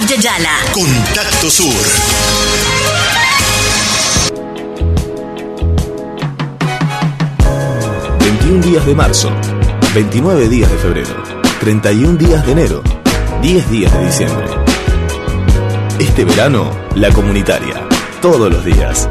Abya Yala. Contacto Sur. ...21 días de marzo... ...29 días de febrero... ...31 días de enero... ...10 días de diciembre... ...este verano... ...la comunitaria... ...todos los días...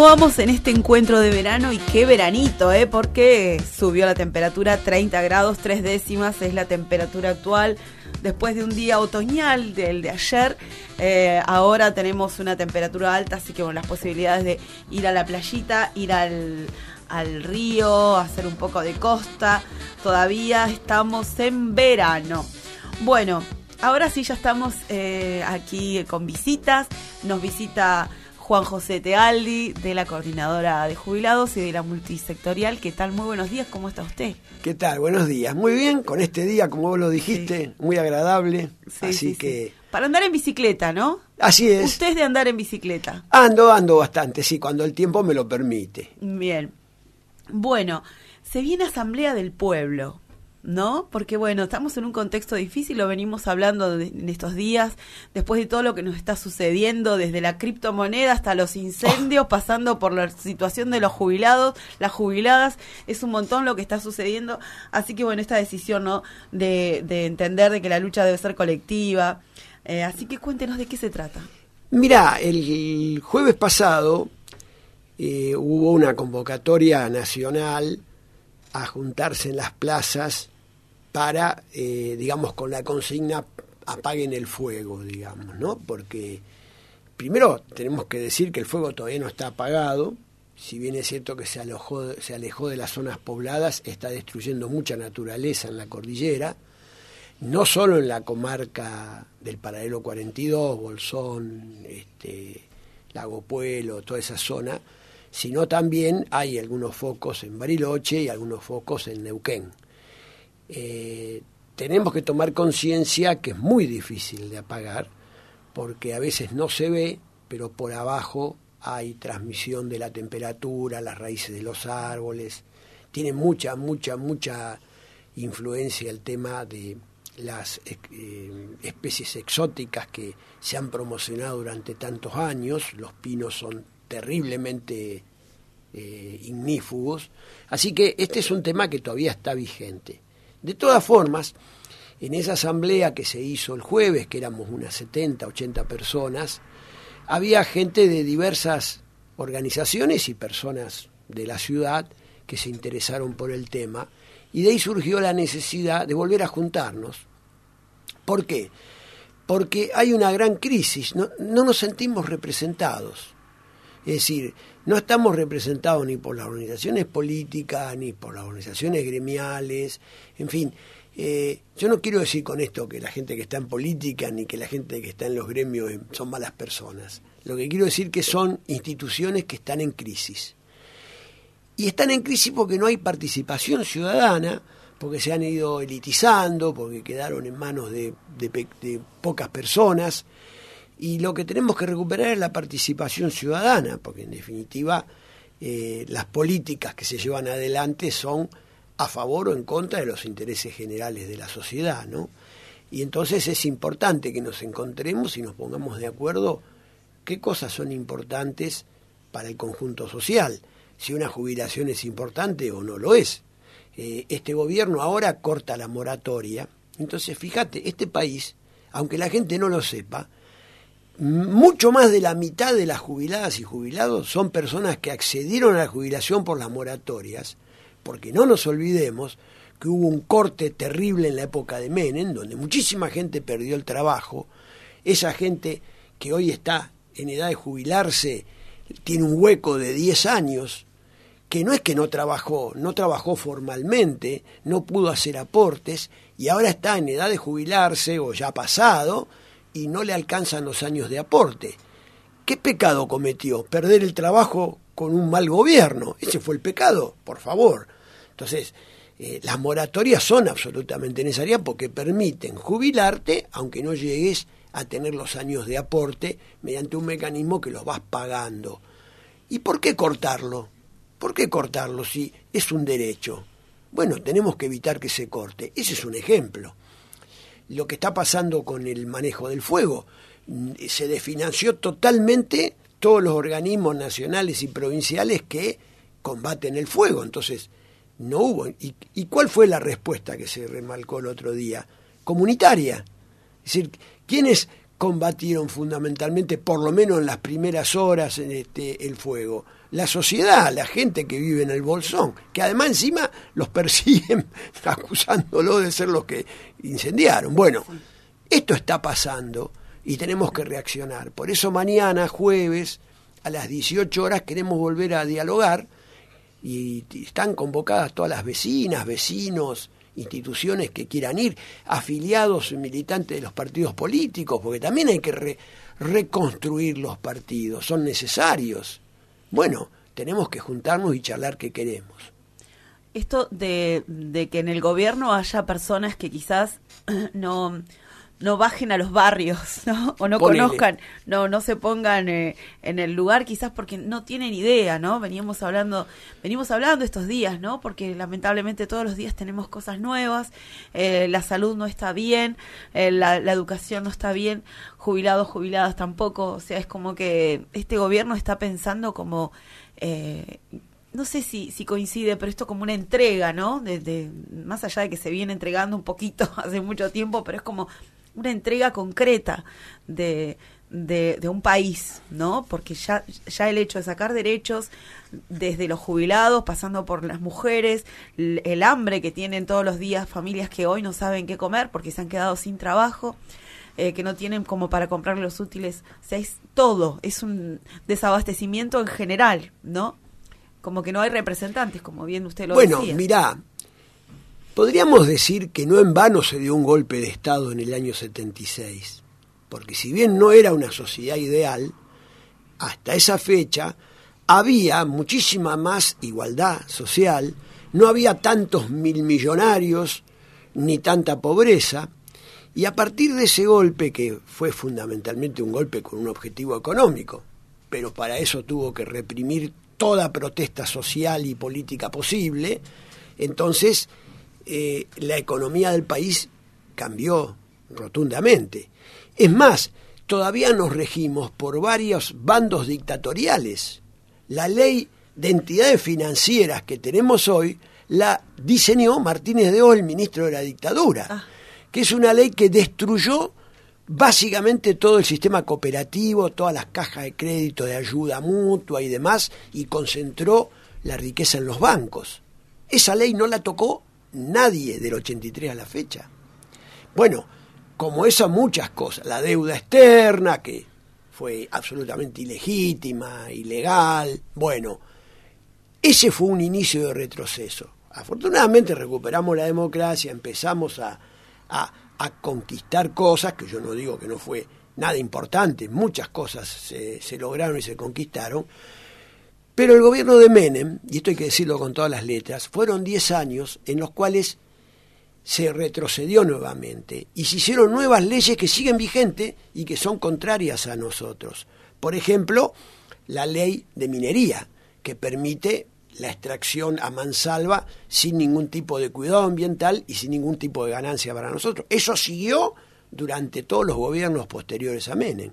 Continuamos en este encuentro de verano y qué veranito, ¿eh? porque subió la temperatura 30 grados, tres décimas es la temperatura actual. Después de un día otoñal del de ayer, eh, ahora tenemos una temperatura alta, así que bueno, las posibilidades de ir a la playita, ir al, al río, hacer un poco de costa, todavía estamos en verano. Bueno, ahora sí ya estamos eh, aquí con visitas, nos visita Juan José Tealdi, de la Coordinadora de Jubilados y de la Multisectorial. ¿Qué tal? Muy buenos días, ¿cómo está usted? ¿Qué tal? Buenos días. Muy bien, con este día, como vos lo dijiste, muy agradable. Sí, así sí, que. Para andar en bicicleta, ¿no? Así es. Usted es de andar en bicicleta. Ando, ando bastante, sí, cuando el tiempo me lo permite. Bien. Bueno, se viene Asamblea del Pueblo. ¿No? Porque bueno, estamos en un contexto difícil, lo venimos hablando de- en estos días, después de todo lo que nos está sucediendo, desde la criptomoneda hasta los incendios, pasando por la situación de los jubilados, las jubiladas, es un montón lo que está sucediendo, así que bueno, esta decisión, ¿no? De, de entender de que la lucha debe ser colectiva, Eh, así que cuéntenos de qué se trata. Mirá, el jueves pasado eh, hubo una convocatoria nacional a juntarse en las plazas para, eh, digamos, con la consigna apaguen el fuego, digamos, ¿no? Porque primero tenemos que decir que el fuego todavía no está apagado, si bien es cierto que se alejó, se alejó de las zonas pobladas, está destruyendo mucha naturaleza en la cordillera, no solo en la comarca del paralelo 42, Bolsón, este, Lago Puelo, toda esa zona, sino también hay algunos focos en Bariloche y algunos focos en Neuquén. Eh, tenemos que tomar conciencia que es muy difícil de apagar, porque a veces no se ve, pero por abajo hay transmisión de la temperatura, las raíces de los árboles, tiene mucha, mucha, mucha influencia el tema de las eh, especies exóticas que se han promocionado durante tantos años, los pinos son terriblemente eh, ignífugos, así que este es un tema que todavía está vigente. De todas formas, en esa asamblea que se hizo el jueves, que éramos unas 70, 80 personas, había gente de diversas organizaciones y personas de la ciudad que se interesaron por el tema, y de ahí surgió la necesidad de volver a juntarnos. ¿Por qué? Porque hay una gran crisis, no, no nos sentimos representados. Es decir, no estamos representados ni por las organizaciones políticas, ni por las organizaciones gremiales, en fin. eh, yo no quiero decir con esto que la gente que está en política ni que la gente que está en los gremios eh, son malas personas. Lo que quiero decir que son instituciones que están en crisis. Y están en crisis porque no hay participación ciudadana, porque se han ido elitizando, porque quedaron en manos de, de pocas personas. Y lo que tenemos que recuperar es la participación ciudadana, porque en definitiva eh, las políticas que se llevan adelante son a favor o en contra de los intereses generales de la sociedad, ¿no? Y entonces es importante que nos encontremos y nos pongamos de acuerdo qué cosas son importantes para el conjunto social, si una jubilación es importante o no lo es. Eh, este gobierno ahora corta la moratoria, entonces fíjate, este país, aunque la gente no lo sepa, mucho más de la mitad de las jubiladas y jubilados son personas que accedieron a la jubilación por las moratorias, porque no nos olvidemos que hubo un corte terrible en la época de Menem, donde muchísima gente perdió el trabajo, esa gente que hoy está en edad de jubilarse tiene un hueco de 10 años, que no es que no trabajó, no trabajó formalmente, no pudo hacer aportes y ahora está en edad de jubilarse o ya pasado y no le alcanzan los años de aporte. ¿Qué pecado cometió? Perder el trabajo con un mal gobierno. Ese fue el pecado, por favor. Entonces, eh, las moratorias son absolutamente necesarias porque permiten jubilarte aunque no llegues a tener los años de aporte mediante un mecanismo que los vas pagando. ¿Y por qué cortarlo? ¿Por qué cortarlo si es un derecho? Bueno, tenemos que evitar que se corte. Ese es un ejemplo. Lo que está pasando con el manejo del fuego. Se desfinanció totalmente todos los organismos nacionales y provinciales que combaten el fuego. Entonces, no hubo. ¿Y, ¿Y, cuál fue la respuesta que se remarcó el otro día? Comunitaria. Es decir, ¿quiénes combatieron fundamentalmente, por lo menos en las primeras horas, en este, el fuego? La sociedad, la gente que vive en el Bolsón, que además encima los persiguen acusándolo de ser los que incendiaron. Bueno, esto está pasando y tenemos que reaccionar. Por eso mañana, jueves, a las 18 horas, queremos volver a dialogar y están convocadas todas las vecinas, vecinos, instituciones que quieran ir, afiliados militantes de los partidos políticos, porque también hay que reconstruir los partidos, son necesarios. Bueno, tenemos que juntarnos y charlar qué queremos. Esto de, de que en el gobierno haya personas que quizás no no bajen a los barrios, ¿no? O no conozcan, no, no se pongan eh, en el lugar, quizás porque no tienen idea, ¿no? Veníamos hablando, venimos hablando estos días, ¿no? Porque lamentablemente todos los días tenemos cosas nuevas, eh, la salud no está bien, eh, la, educación no está bien, jubilados, jubiladas tampoco, o sea, es como que este gobierno está pensando como no sé si, si coincide, pero esto como una entrega, ¿no? De, más allá de que se viene entregando un poquito hace mucho tiempo, pero es como una entrega concreta de, de, un país, ¿no? Porque ya, ya el hecho de sacar derechos desde los jubilados, pasando por las mujeres, el, hambre que tienen todos los días familias que hoy no saben qué comer porque se han quedado sin trabajo, eh, que no tienen como para comprar los útiles, o sea, es todo, es un desabastecimiento en general, ¿no? Como que no hay representantes, como bien usted lo decía. Bueno, mirá, Podríamos decir que no en vano se dio un golpe de Estado en el año 76, porque si bien no era una sociedad ideal, hasta esa fecha había muchísima más igualdad social, no había tantos mil millonarios ni tanta pobreza, y a partir de ese golpe, que fue fundamentalmente un golpe con un objetivo económico, pero para eso tuvo que reprimir toda protesta social y política posible, entonces eh, la economía del país cambió rotundamente. Es más, todavía nos regimos por varios bandos dictatoriales. La ley de entidades financieras que tenemos hoy la diseñó Martínez de O, el ministro de la dictadura, ah. que es una ley que destruyó básicamente todo el sistema cooperativo, todas las cajas de crédito de ayuda mutua y demás, y concentró la riqueza en los bancos. Esa ley no la tocó nadie del 83 a la fecha. Bueno, como eso muchas cosas, la deuda externa, que fue absolutamente ilegítima, ilegal, bueno, ese fue un inicio de retroceso. Afortunadamente recuperamos la democracia, empezamos a, a, conquistar cosas, que yo no digo que no fue nada importante, muchas cosas se, se lograron y se conquistaron, pero el gobierno de Menem, y esto hay que decirlo con todas las letras, fueron 10 años en los cuales se retrocedió nuevamente y se hicieron nuevas leyes que siguen vigentes y que son contrarias a nosotros. Por ejemplo, la ley de minería, que permite la extracción a mansalva sin ningún tipo de cuidado ambiental y sin ningún tipo de ganancia para nosotros. Eso siguió durante todos los gobiernos posteriores a Menem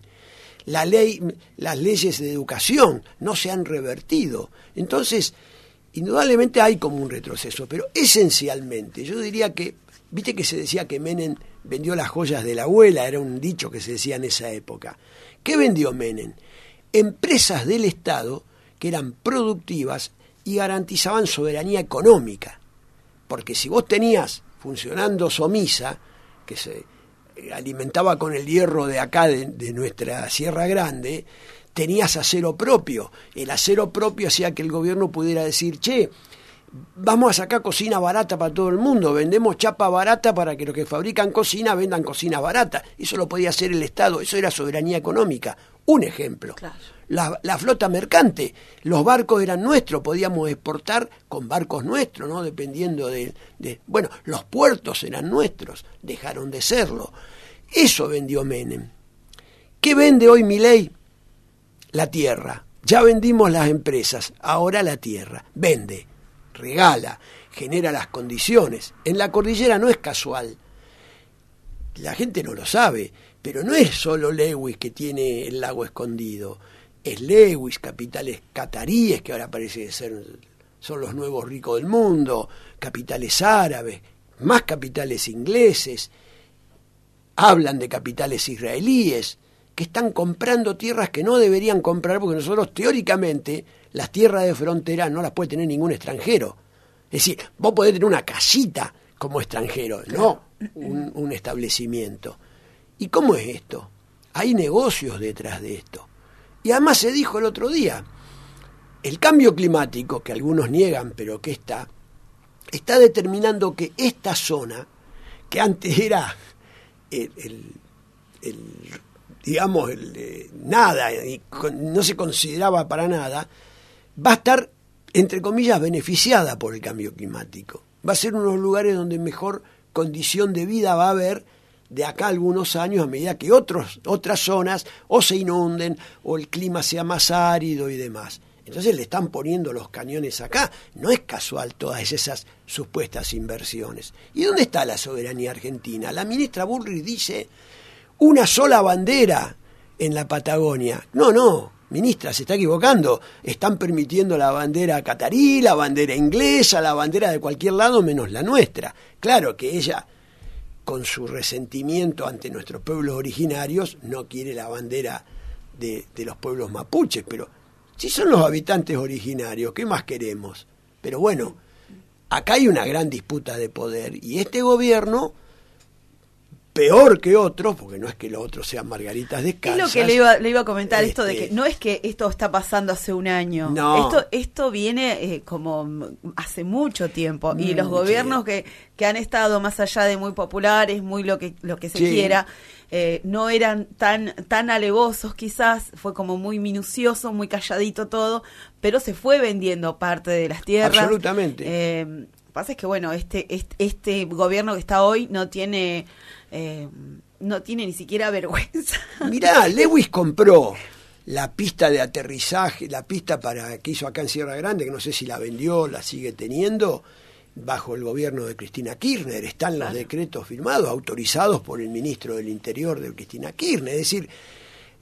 la ley, las leyes de educación no se han revertido. Entonces, indudablemente hay como un retroceso, pero esencialmente yo diría que, viste que se decía que Menem vendió las joyas de la abuela, era un dicho que se decía en esa época. ¿Qué vendió Menem? Empresas del Estado que eran productivas y garantizaban soberanía económica. Porque si vos tenías funcionando Somisa, que se alimentaba con el hierro de acá, de, nuestra Sierra Grande, tenías acero propio. El acero propio hacía que el gobierno pudiera decir, che, vamos a sacar cocina barata para todo el mundo, vendemos chapa barata para que los que fabrican cocina vendan cocina barata. Eso lo podía hacer el Estado, eso era soberanía económica. Un ejemplo. La, flota mercante, los barcos eran nuestros, podíamos exportar con barcos nuestros, ¿no? Dependiendo de, de... Bueno, los puertos eran nuestros, dejaron de serlo. Eso vendió Menem. ¿Qué vende hoy mi ley? La tierra. Ya vendimos las empresas, ahora la tierra. Vende, regala, genera las condiciones. En la cordillera no es casual. La gente no lo sabe, pero no es solo Lewis que tiene el lago escondido. Es Lewis, capitales cataríes, que ahora parece ser son los nuevos ricos del mundo, capitales árabes, más capitales ingleses, hablan de capitales israelíes, que están comprando tierras que no deberían comprar porque nosotros teóricamente las tierras de frontera no las puede tener ningún extranjero. Es decir, vos podés tener una casita como extranjero, no un, un establecimiento. ¿Y cómo es esto? Hay negocios detrás de esto. Y además se dijo el otro día, el cambio climático, que algunos niegan, pero que está, está determinando que esta zona, que antes era el, digamos, el, nada, y no se consideraba para nada, va a estar, entre comillas, beneficiada por el cambio climático. Va a ser uno de los lugares donde mejor condición de vida va a haber de acá algunos años a medida que otros, otras zonas o se inunden o el clima sea más árido y demás. Entonces le están poniendo los cañones acá. No es casual todas esas supuestas inversiones. ¿Y dónde está la soberanía argentina? La ministra Bullrich dice una sola bandera en la Patagonia. No, no, ministra, se está equivocando. Están permitiendo la bandera catarí, la bandera inglesa, la bandera de cualquier lado menos la nuestra. Claro que ella, con su resentimiento ante nuestros pueblos originarios, no quiere la bandera de, de los pueblos mapuches, pero si son los habitantes originarios, ¿qué más queremos? Pero bueno, acá hay una gran disputa de poder y este gobierno peor que otros, porque no es que los otros sean margaritas de Es lo que le iba, le iba a comentar, esto de que este, no es que esto está pasando hace un año. No. Esto, esto viene eh, como hace mucho tiempo. y los gobiernos que, que han estado más allá de muy populares, muy lo que, lo que se quiera, eh, no eran tan, tan alevosos quizás, fue como muy minucioso, muy calladito todo, pero se fue vendiendo parte de las tierras. Absolutamente. Eh, pasa es que bueno, este, este, este gobierno que está hoy no tiene eh, no tiene ni siquiera vergüenza. Mirá, Lewis compró la pista de aterrizaje, la pista para que hizo acá en Sierra Grande, que no sé si la vendió, la sigue teniendo, bajo el gobierno de Cristina Kirchner. Están los decretos firmados, autorizados por el ministro del Interior de Cristina Kirchner. Es decir,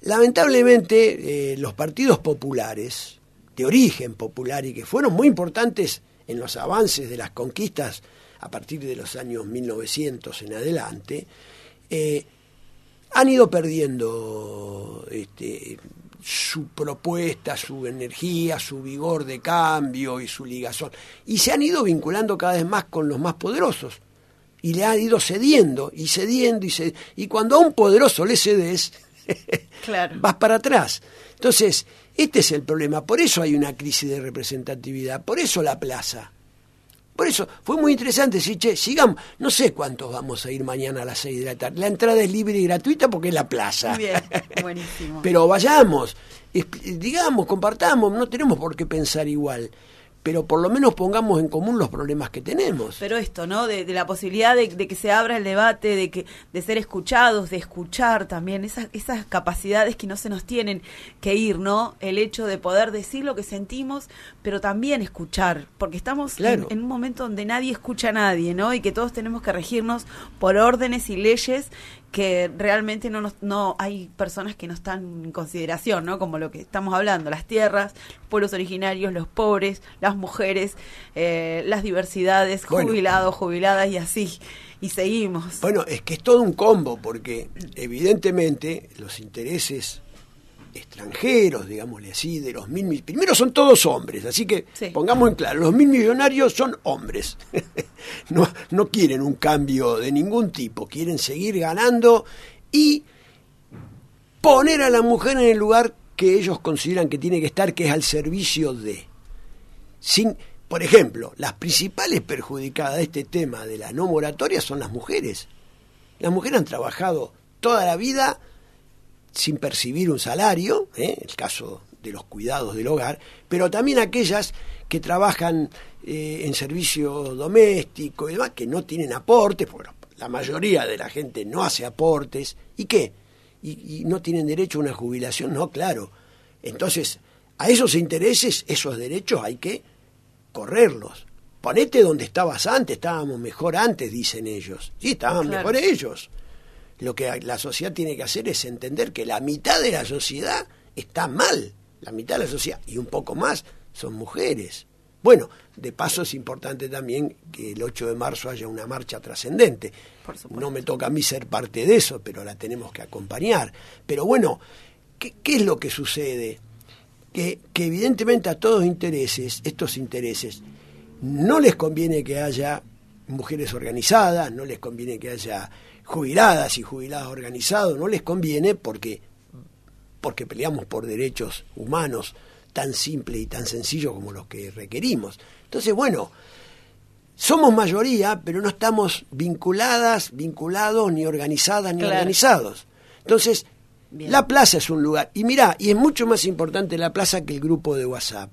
lamentablemente eh, los partidos populares, de origen popular y que fueron muy importantes en los avances de las conquistas a partir de los años 1900 en adelante, eh, han ido perdiendo este, su propuesta, su energía, su vigor de cambio y su ligazón. Y se han ido vinculando cada vez más con los más poderosos. Y le han ido cediendo y cediendo y cediendo. Y cuando a un poderoso le cedes, vas para atrás. Entonces, este es el problema. Por eso hay una crisis de representatividad. Por eso la plaza. Por eso fue muy interesante decir, che, sigamos, no sé cuántos vamos a ir mañana a las seis de la tarde. La entrada es libre y gratuita porque es la plaza. Bien, buenísimo. Pero vayamos, digamos, compartamos, no tenemos por qué pensar igual pero por lo menos pongamos en común los problemas que tenemos. Pero esto, ¿no? De, la posibilidad de, que se abra el debate, de que de ser escuchados, de escuchar también, esas, esas capacidades que no se nos tienen que ir, ¿no? El hecho de poder decir lo que sentimos, pero también escuchar, porque estamos en, en, un momento donde nadie escucha a nadie, ¿no? Y que todos tenemos que regirnos por órdenes y leyes que realmente no, no hay personas que no están en consideración, ¿no? Como lo que estamos hablando, las tierras, los pueblos originarios, los pobres, las mujeres, eh, las diversidades, jubilados, jubiladas y así. Y seguimos. Bueno, es que es todo un combo, porque evidentemente los intereses extranjeros, digámosle así, de los mil Primero son todos hombres, así que pongamos en claro, los mil millonarios son hombres. no, no quieren un cambio de ningún tipo, quieren seguir ganando y poner a la mujer en el lugar que ellos consideran que tiene que estar, que es al servicio de. Sin, por ejemplo, las principales perjudicadas de este tema de la no moratoria son las mujeres. Las mujeres han trabajado toda la vida sin percibir un salario, ¿eh? el caso de los cuidados del hogar, pero también aquellas que trabajan eh, en servicio doméstico y demás, que no tienen aportes, porque la mayoría de la gente no hace aportes, ¿y qué? y, y no tienen derecho a una jubilación. No, claro. Entonces, a esos intereses, esos derechos hay que correrlos. Ponete donde estabas antes, estábamos mejor antes, dicen ellos. Sí, estaban Claro. mejor ellos. Lo que la sociedad tiene que hacer es entender que la mitad de la sociedad está mal. La mitad de la sociedad, y un poco más, son mujeres. Bueno, de paso es importante también que el 8 de marzo haya una marcha trascendente. No me toca a mí ser parte de eso, pero la tenemos que acompañar. Pero bueno, ¿qué, qué es lo que sucede? Que, que evidentemente a todos intereses, estos intereses, no les conviene que haya mujeres organizadas, no les conviene que haya jubiladas y jubiladas organizados, no les conviene porque, porque peleamos por derechos humanos tan simples y tan sencillos como los que requerimos. Entonces, bueno, somos mayoría, pero no estamos vinculadas, vinculados, ni organizadas, ni Claro. organizados. Entonces, Bien. la plaza es un lugar. Y mirá, y es mucho más importante la plaza que el grupo de WhatsApp.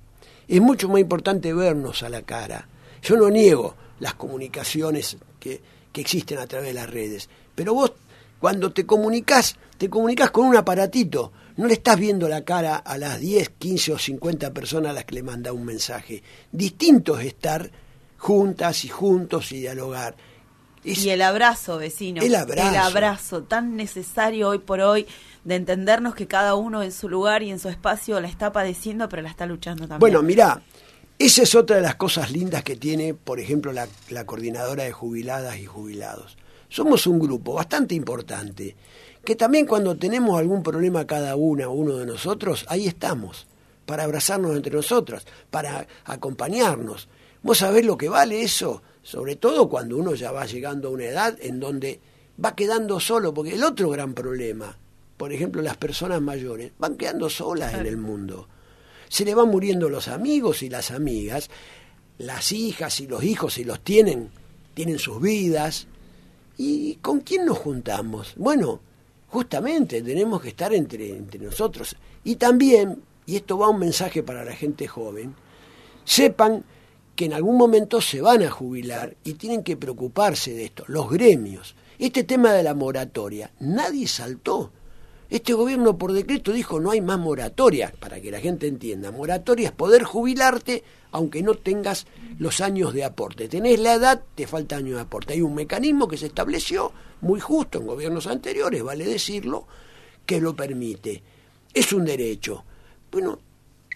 Es mucho más importante vernos a la cara. Yo no niego las comunicaciones que, que existen a través de las redes, pero vos cuando te comunicas, te comunicas con un aparatito, no le estás viendo la cara a las 10, 15 o 50 personas a las que le manda un mensaje. Distinto es estar juntas y juntos y dialogar. Es- Y el abrazo, vecino. El abrazo. El abrazo, tan necesario hoy por hoy, de entendernos que cada uno en su lugar y en su espacio la está padeciendo, pero la está luchando también. Bueno, mirá, esa es otra de las cosas lindas que tiene, por ejemplo, la, la coordinadora de jubiladas y jubilados. Somos un grupo bastante importante, que también cuando tenemos algún problema cada una o uno de nosotros, ahí estamos, para abrazarnos entre nosotros, para acompañarnos. ¿Vos sabés lo que vale eso? Sobre todo cuando uno ya va llegando a una edad en donde va quedando solo, porque el otro gran problema, por ejemplo, las personas mayores, van quedando solas en el mundo se le van muriendo los amigos y las amigas, las hijas y los hijos, si los tienen, tienen sus vidas. ¿Y con quién nos juntamos? Bueno, justamente tenemos que estar entre, entre nosotros. Y también, y esto va un mensaje para la gente joven, sepan que en algún momento se van a jubilar y tienen que preocuparse de esto, los gremios. Este tema de la moratoria, nadie saltó. Este gobierno por decreto dijo no hay más moratoria, para que la gente entienda. Moratoria es poder jubilarte aunque no tengas los años de aporte. Tenés la edad, te falta años de aporte. Hay un mecanismo que se estableció muy justo en gobiernos anteriores, vale decirlo, que lo permite. Es un derecho. Bueno,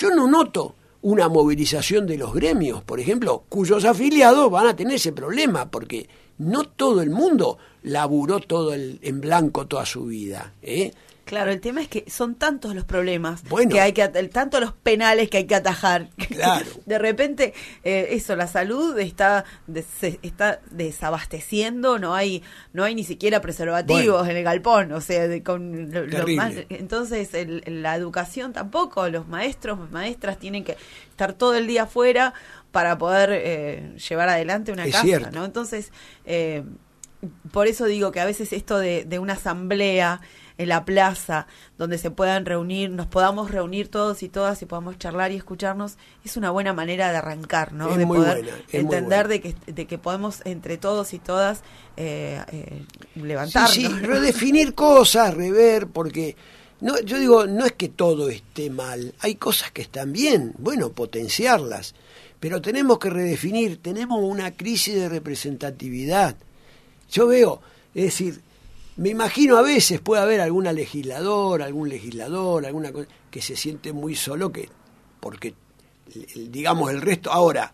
yo no noto una movilización de los gremios, por ejemplo, cuyos afiliados van a tener ese problema, porque no todo el mundo laburó todo el, en blanco toda su vida. ¿eh? Claro, el tema es que son tantos los problemas Bueno. que hay que tanto los penales que hay que atajar. Claro. De repente, eh, eso, la salud está des- está desabasteciendo, no hay no hay ni siquiera preservativos Bueno. en el galpón, o sea, de- con lo- más- entonces el- la educación tampoco, los maestros, maestras tienen que estar todo el día afuera para poder eh, llevar adelante una Es casa, cierto. ¿no? Entonces, eh, por eso digo que a veces esto de, de una asamblea en la plaza donde se puedan reunir, nos podamos reunir todos y todas y podamos charlar y escucharnos, es una buena manera de arrancar, ¿no? Es de muy poder buena, entender de que de que podemos entre todos y todas eh, eh, levantarnos. Sí, sí, redefinir cosas, rever, porque no, yo digo, no es que todo esté mal, hay cosas que están bien, bueno, potenciarlas, pero tenemos que redefinir, tenemos una crisis de representatividad. Yo veo, es decir, me imagino a veces puede haber alguna legisladora, algún legislador, alguna cosa que se siente muy solo que porque digamos el resto ahora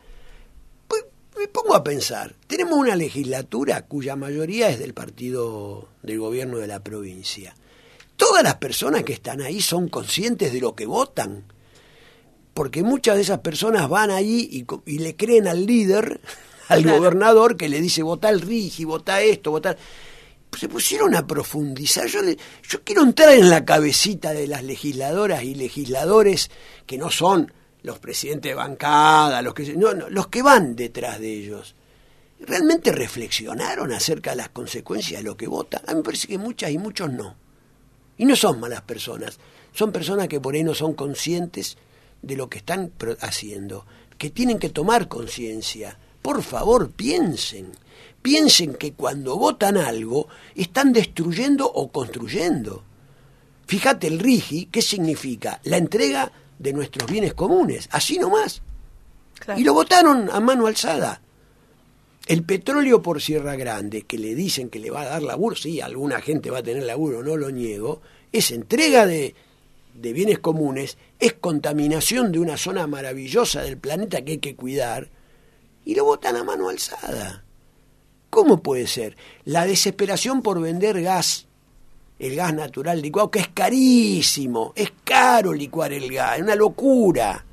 pues, me pongo a pensar, tenemos una legislatura cuya mayoría es del partido del gobierno de la provincia. Todas las personas que están ahí son conscientes de lo que votan, porque muchas de esas personas van ahí y, y le creen al líder, al Claro. gobernador, que le dice vota el RIGI, vota esto, vota... Se pusieron a profundizar. Yo, quiero entrar en la cabecita de las legisladoras y legisladores que no son los presidentes de bancada, los que, no, no, los que van detrás de ellos. ¿Realmente reflexionaron acerca de las consecuencias de lo que votan? A mí me parece que muchas y muchos no. Y no son malas personas, son personas que por ahí no son conscientes de lo que están haciendo, que tienen que tomar conciencia. Por favor, piensen, piensen que cuando votan algo están destruyendo o construyendo. Fíjate el RIGI, ¿qué significa? La entrega de nuestros bienes comunes, así nomás. Y lo votaron a mano alzada. El petróleo por Sierra Grande, que le dicen que le va a dar laburo, sí, alguna gente va a tener laburo, no lo niego, es entrega de, de bienes comunes, es contaminación de una zona maravillosa del planeta que hay que cuidar, y lo votan a mano alzada. ¿Cómo puede ser? La desesperación por vender gas, el gas natural licuado, que es carísimo, es caro licuar el gas, es una locura.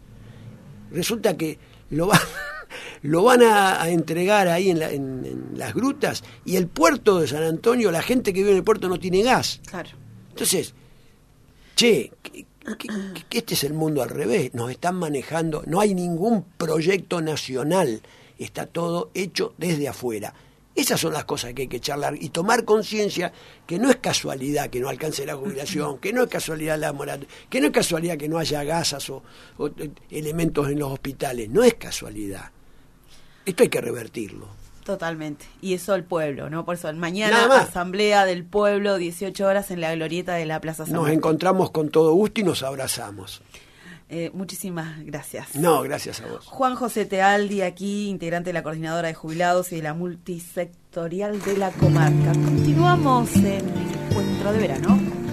Resulta que lo van, lo van a, entregar ahí en, las grutas y el puerto de San Antonio, la gente que vive en el puerto no tiene gas. Claro. Entonces, che, que, este es el mundo al revés, nos están manejando, no hay ningún proyecto nacional, está todo hecho desde afuera. Esas son las cosas que hay que charlar y tomar conciencia que no es casualidad que no alcance la jubilación, que no es casualidad la moral, que no es casualidad que no haya gasas o, eh, elementos en los hospitales, no es casualidad. Esto hay que revertirlo. Totalmente. Y eso el pueblo, ¿no? Por eso, mañana asamblea del pueblo, 18 horas en la glorieta de la Plaza San Nos encontramos con todo gusto y nos abrazamos. Eh, muchísimas gracias. No, gracias a vos. Juan José Tealdi, aquí, integrante de la Coordinadora de Jubilados y de la Multisectorial de la Comarca. Continuamos en Encuentro de Verano.